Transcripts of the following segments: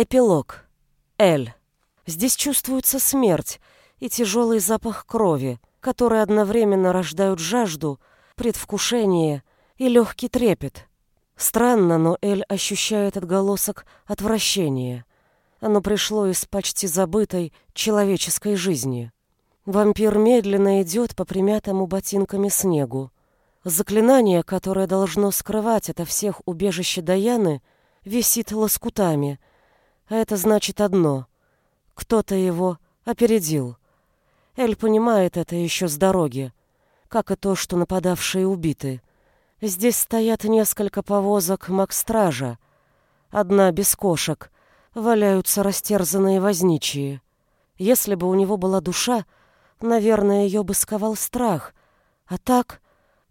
Эпилог. Эль. Здесь чувствуется смерть и тяжелый запах крови, которые одновременно рождают жажду, предвкушение и легкий трепет. Странно, но Эль ощущает отголосок отвращения. Оно пришло из почти забытой человеческой жизни. Вампир медленно идет по примятому ботинками снегу. Заклинание, которое должно скрывать от всех убежище Даяны, висит лоскутами — а это значит одно. Кто-то его опередил. Эль понимает это еще с дороги, как и то, что нападавшие убиты. Здесь стоят несколько повозок Макстража. Одна без кошек. Валяются растерзанные возничие. Если бы у него была душа, наверное, ее бы сковал страх. А так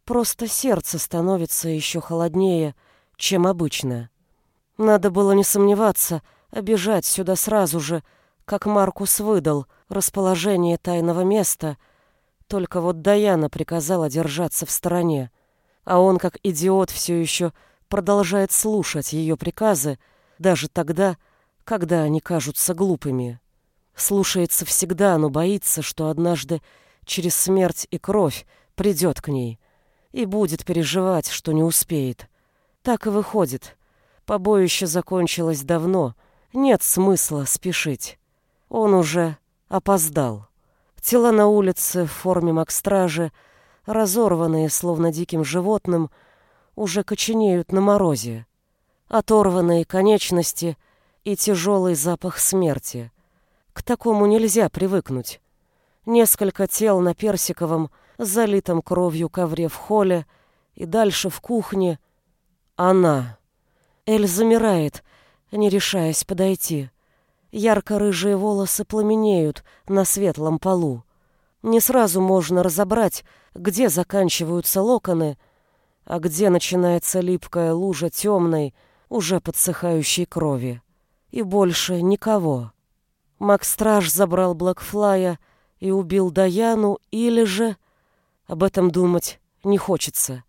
просто сердце становится еще холоднее, чем обычно. Надо было не сомневаться — а сюда сразу же, как Маркус выдал расположение тайного места. Только вот Даяна приказала держаться в стороне, а он, как идиот, все еще продолжает слушать ее приказы, даже тогда, когда они кажутся глупыми. Слушается всегда, но боится, что однажды через смерть и кровь придет к ней и будет переживать, что не успеет. Так и выходит. Побоище закончилось давно — нет смысла спешить. Он уже опоздал. Тела на улице в форме макстражи, разорванные, словно диким животным, уже коченеют на морозе. Оторванные конечности и тяжелый запах смерти. К такому нельзя привыкнуть. Несколько тел на персиковом, залитом кровью ковре в холле и дальше в кухне. Она. Эль замирает, не решаясь подойти. Ярко-рыжие волосы пламенеют на светлом полу. Не сразу можно разобрать, где заканчиваются локоны, а где начинается липкая лужа темной, уже подсыхающей крови. И больше никого. Макстраж забрал Блэкфлая и убил Даяну, или же... Об этом думать не хочется.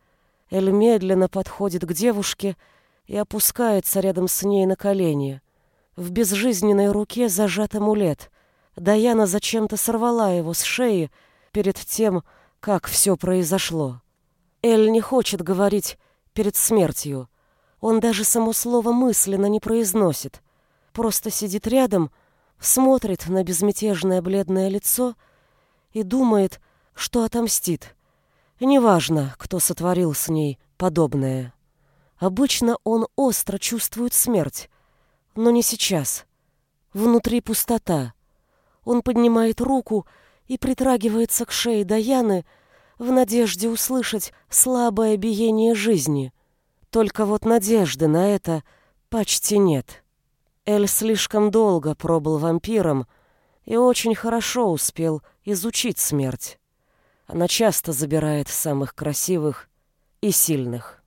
Эль медленно подходит к девушке и опускается рядом с ней на колени. В безжизненной руке зажат амулет. Даяна зачем-то сорвала его с шеи перед тем, как все произошло. Эль не хочет говорить перед смертью. Он даже само слово мысленно не произносит. Просто сидит рядом, смотрит на безмятежное бледное лицо и думает, что отомстит. Неважно, кто сотворил с ней подобное. Обычно он остро чувствует смерть, но не сейчас. Внутри пустота. Он поднимает руку и притрагивается к шее Даяны в надежде услышать слабое биение жизни. Только вот надежды на это почти нет. Эль слишком долго пробыл вампиром и очень хорошо успел изучить смерть. Она часто забирает самых красивых и сильных.